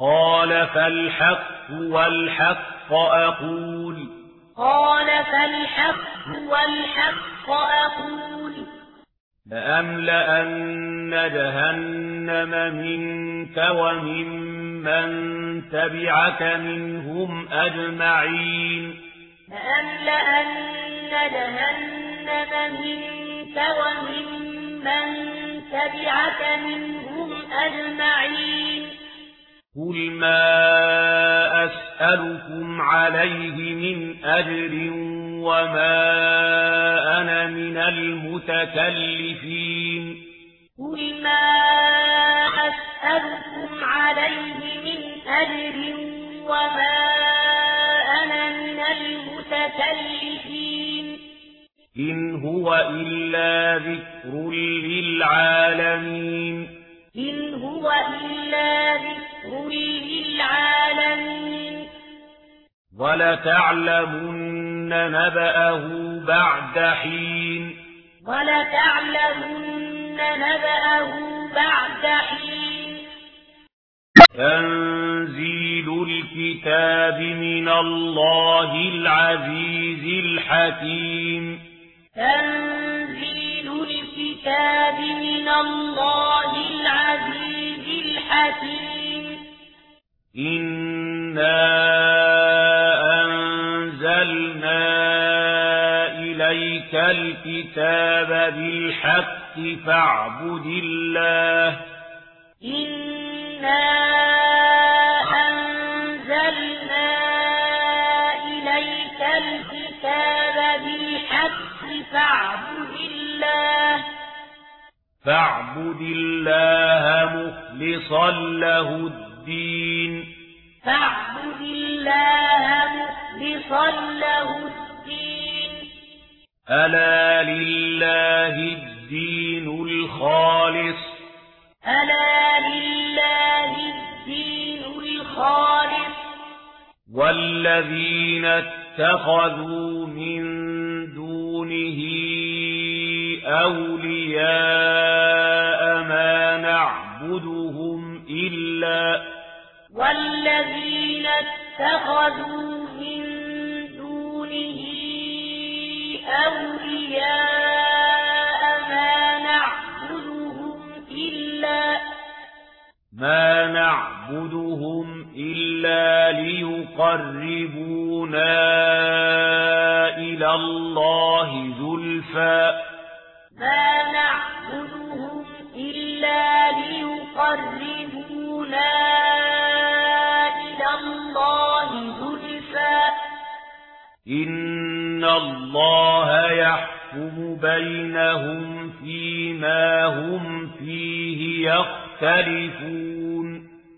قال فالحق والحق أقول. قال فالحق والحق أقول. لأملأن جهنم منك ومن من تبعك منهم أجمعين. لأملأن جهنم منك ومن من تبعك منهم أجمعين. قل ما أسألكم عليه من أجر وما أنا من المتكلفين قل ما أسألكم عليه من أجر وما أنا من المتكلفين إن هو إلا ذكر للعالمين إن هو إلا ذكر للعالمين. ولتعلمن نبأه بعد حين. ولتعلمن نبأه بعد حين. تنزيل الكتاب من الله العزيز الحكيم. تنزيل الكتاب من الله العزيز الحكيم. إنا أنزلنا إليك الكتاب بالحق فاعبد الله إنا أنزلنا إليك الكتاب بالحق فاعبد الله فاعبد الله مخلصا له الدين الدين. فاعبد الله مخلصا له الدين. ألا لله الدين الخالص. ألا لله الدين الخالص. والذين اتخذوا من دونه أولياء نعبدهم إلا والذين اتخذوا من دونه أولياء ما نعبدهم إلا ما نعبدهم إلا ليقربونا إلى الله زلفاً يقربونا إلى الله زلفا إن الله يحكم بينهم فيما هم فيه يختلفون.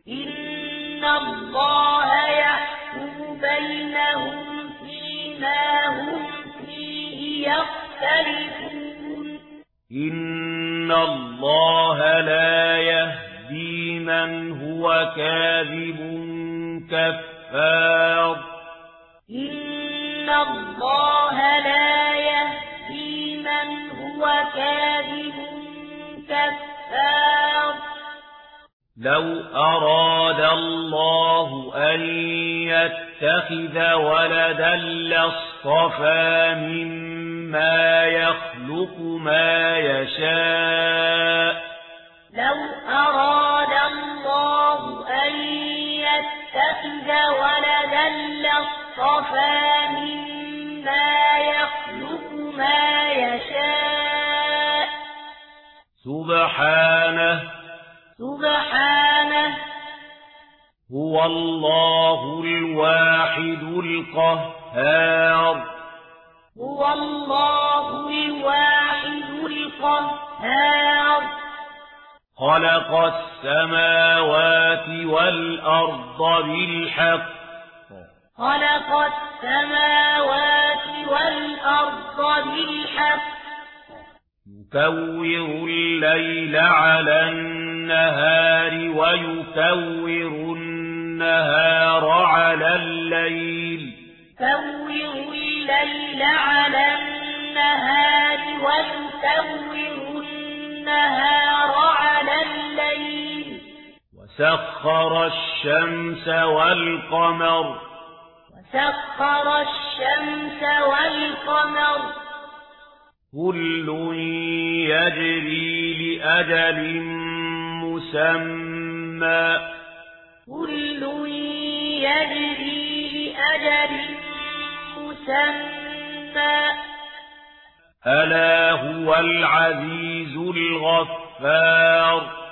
إن الله يحكم بينهم فيما هم فيه يختلفون. إن الله لا مَنْ هو كاذب كفار إن الله لا يهدي من هو كاذب كفار لو أراد الله أن يتخذ ولدا لاصطفى مما يخلق ما يشاء لو أراد فإذا ولد الاصطفى مما يخلق ما يشاء. سبحانه سبحانه هو الله الواحد القهار. هو الله الواحد القهار. خلق السماوات والأرض بالحق. خلق السماوات والأرض بالحق. يكور الليل على النهار ويكور النهار على الليل. يكور الليل على النهار ويكور سخر الشمس والقمر. وسخر الشمس والقمر. كل يجري لأجل مسمى. كل يجري لأجل مسمى. ألا هو العزيز الغفار. ألا هو العزيز الغفار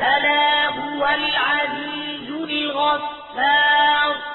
ألا هو العزيز الغفار.